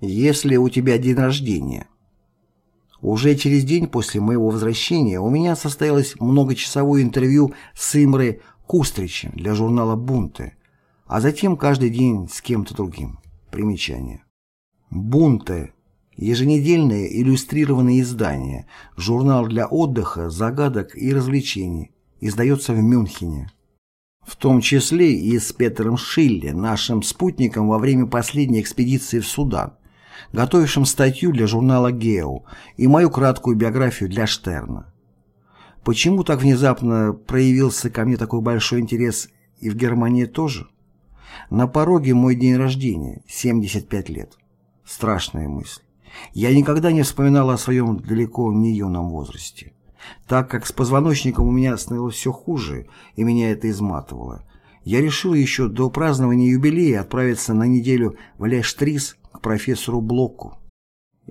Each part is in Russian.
Если у тебя день рождения. Уже через день после моего возвращения у меня состоялось многочасовое интервью с Имрой Кустричем для журнала «Бунты», а затем каждый день с кем-то другим. Примечание. «Бунты» – еженедельное иллюстрированное издание, журнал для отдыха, загадок и развлечений, издается в Мюнхене. В том числе и с Петером Шилле, нашим спутником во время последней экспедиции в Судан, готовившим статью для журнала «Гео» и мою краткую биографию для Штерна. Почему так внезапно проявился ко мне такой большой интерес и в Германии тоже? На пороге мой день рождения, 75 лет. Страшная мысль. Я никогда не вспоминал о своем далеко не юном возрасте. Так как с позвоночником у меня становилось все хуже, и меня это изматывало, я решил еще до празднования юбилея отправиться на неделю в Лештрис профессору Блоку.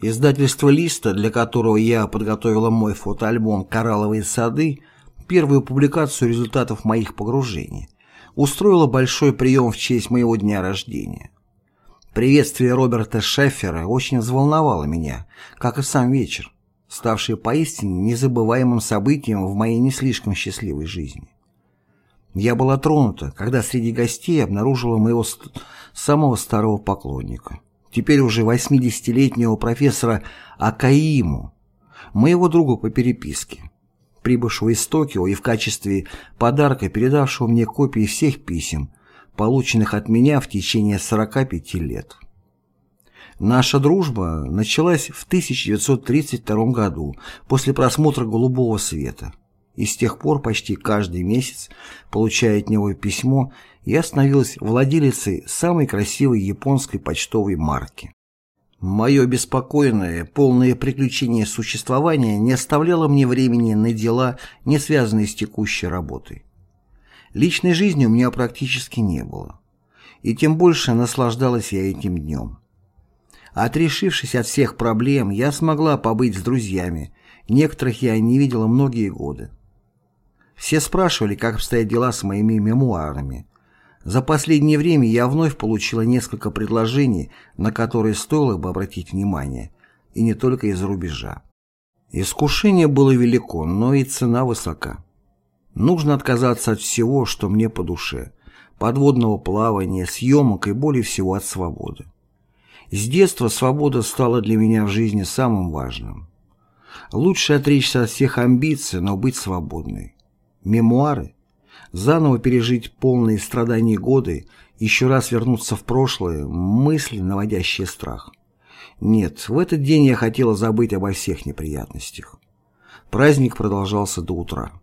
Издательство «Листа», для которого я подготовила мой фотоальбом «Коралловые сады», первую публикацию результатов моих погружений, устроило большой прием в честь моего дня рождения. Приветствие Роберта Шеффера очень взволновало меня, как и сам вечер, ставший поистине незабываемым событием в моей не слишком счастливой жизни. Я была тронута, когда среди гостей обнаружила моего самого старого поклонника – теперь уже 80-летнего профессора Акаиму, моего друга по переписке, прибывшего из Токио и в качестве подарка передавшего мне копии всех писем, полученных от меня в течение 45 лет. Наша дружба началась в 1932 году после просмотра «Голубого света», и с тех пор почти каждый месяц, получая от него письмо, я становилась владелицей самой красивой японской почтовой марки. Мое беспокойное, полное приключение существования не оставляло мне времени на дела, не связанные с текущей работой. Личной жизни у меня практически не было. И тем больше наслаждалась я этим днем. Отрешившись от всех проблем, я смогла побыть с друзьями, некоторых я не видела многие годы. Все спрашивали, как обстоят дела с моими мемуарами, за последнее время я вновь получила несколько предложений, на которые стоило бы обратить внимание, и не только из-за рубежа. Искушение было велико, но и цена высока. Нужно отказаться от всего, что мне по душе, подводного плавания, съемок и более всего от свободы. С детства свобода стала для меня в жизни самым важным. Лучше отречься от всех амбиций, но быть свободной. Мемуары заново пережить полные страданий годы, еще раз вернуться в прошлое, мысли, наводящие страх. Нет, в этот день я хотела забыть обо всех неприятностях. Праздник продолжался до утра.